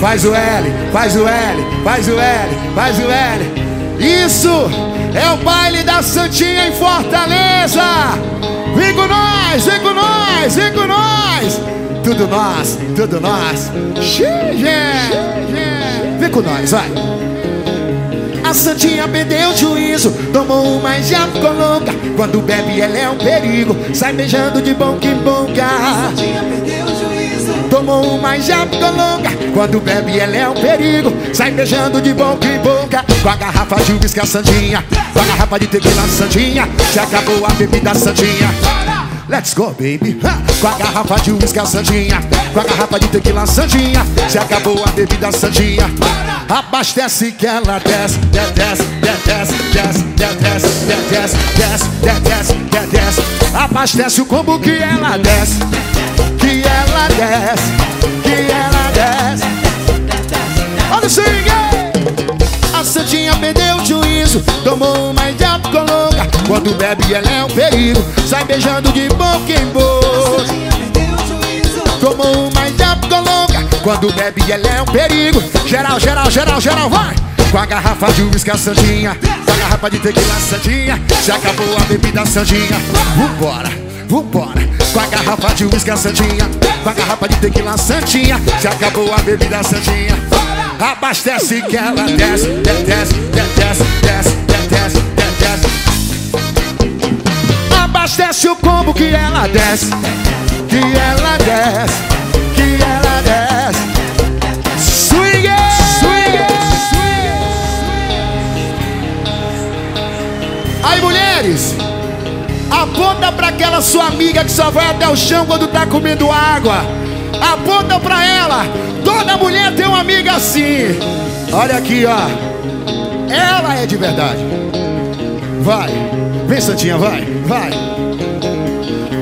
Faz o L, faz o L, faz o L, faz o L. Isso é o baile da Santinha em Fortaleza. Vem com nós, vem com nós, vem com nós. Tudo nós, tudo nós. Vem com nós, vai. A Santinha perdeu o juízo, tomou uma e já ficou louca. Quando bebe, ela é um perigo, sai beijando de boca em boca. A Santinha perdeu o juízo, tomou uma e já ficou louca. Quando bebe, ela é um perigo, sai beijando de boca em boca. Com a garrafa de uísque, a Santinha, com a garrafa de tequila, a Santinha. Se acabou a bebida, a Santinha. Let's go, baby. Ha! Com a garrafa de uísque, a Santinha. Com a garrafa de tequila, a Santinha. Se acabou a bebida, a Santinha. Abastece que ela desce, desce, desce, desce, desce, desce, desce, desce, desce, desce. Abastece o combo que ela desce, que ela desce, que ela desce. Olha o swing! A Santinha perdeu o juízo, tomou uma Quando bebe, ela é um perigo, sai beijando de boca em boca. Tomou uma ficou louca. Quando bebe, ela é um perigo. Geral, geral, geral, geral, vai! Com a garrafa de uísque, a. Com a garrafa de tequila, a Santinha. Se acabou a bebida, Santinha. Vambora, vambora. Com a garrafa de uísque, a. Com a garrafa de tequila, a Santinha. Se acabou a bebida, Santinha. Abastece que ela desce, desce, desce, desce, Abastece o combo que ela desce, que ela desce, que ela desce. Swing, swing, Aí, mulheres, aponta pra aquela sua amiga que só vai até o chão quando tá comendo água. Aponta pra ela. Toda mulher tem uma amiga assim. Olha aqui, ó. Ela é de verdade. Vai. Vem, Santinha, vai. Vai.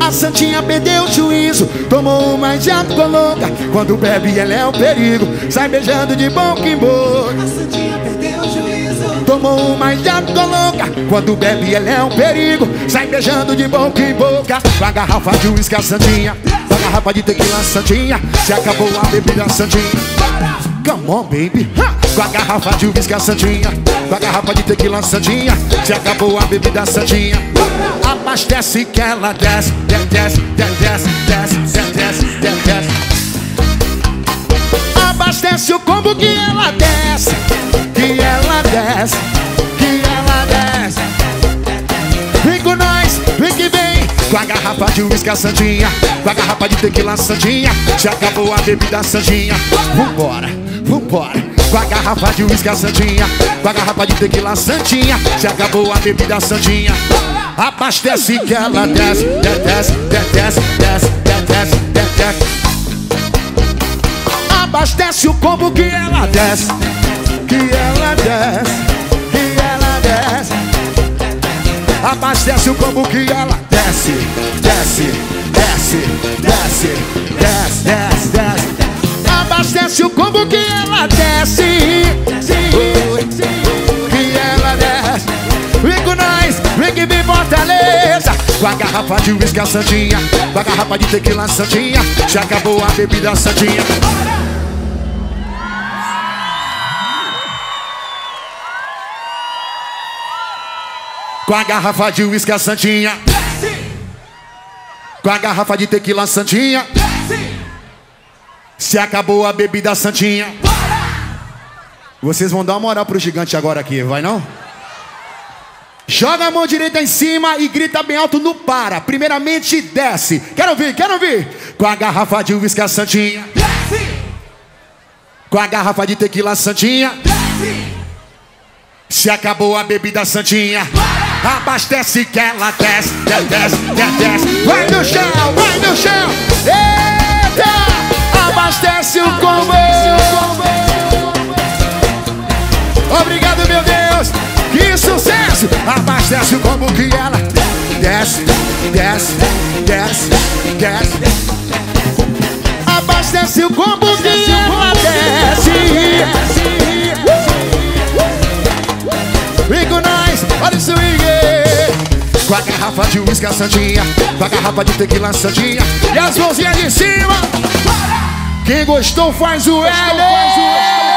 A Santinha perdeu o juízo, tomou uma ficou louca. Quando bebe, ela é um perigo, sai beijando de boca em boca. A Santinha perdeu o juízo. Tomou uma ficou louca. Quando bebe, ela é um perigo, sai beijando de boca em boca. Com a garrafa de uísque, a Santinha. Com a garrafa de tequila, a Santinha. Se acabou a bebida, a Santinha. Come on, baby. Ha! Com a garrafa de uísque, a Santinha. Com a garrafa de tequila, a Santinha. Se acabou a bebida, a Santinha. Abastece que ela desce, desce, desce, desce, desce, desce, desce. Abastece o combo que ela desce, que ela desce, Com a garrafa de uísque, a Santinha. Com a garrafa de tequila, a Santinha. Se acabou a bebida, a. Vambora, vambora. Com a garrafa de uísque, a Santinha. Com a garrafa de tequila, a Santinha. Se acabou a bebida, a. Abastece que ela desce, desce, desce, desce, desce, desce. Abastece o combo que ela desce, que ela desce, Abastece o combo que ela desce, desce, desce, desce, desce, desce, desce. Abastece o combo que ela desce, que ela desce. Vem com nós, vem que vem Fortaleza Com a garrafa de uísque a Santinha Com a garrafa de tequila a Santinha Já acabou a bebida a Santinha Com a garrafa de uísque a Santinha Com a garrafa de tequila a Santinha Se acabou a bebida a Santinha Vocês vão dar uma moral pro gigante agora aqui, vai não? Joga a mão direita em cima e grita bem alto no para. Primeiramente desce. Quero ouvir, quero ouvir. Com a garrafa de uísque a Santinha. Com a garrafa de tequila Santinha. Se acabou a bebida Santinha. Abastece que ela desce, desce, desce. Vai no chão, vai no chão. Eita! Abastece o combo. Obrigado, meu Deus. Que sucesso! Abastece o combo que ela desce, desce, desce, desce. Abastece o combo que garrafa de uísque a Santinha Com a garrafa de tequila a Santinha E as mãozinhas de cima. Quem gostou faz o L